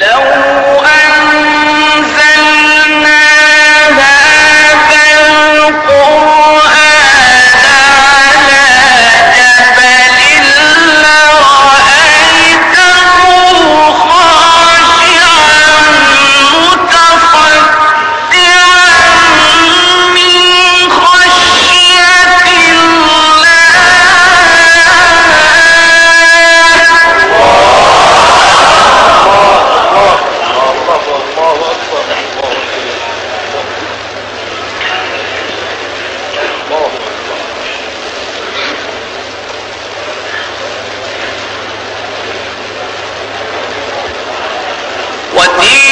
لو والدين